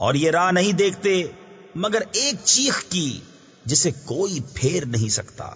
اور یہ راہ نہیں دیکھتے مگر ایک چیخ کی جسے کوئی پھیر نہیں سکتا۔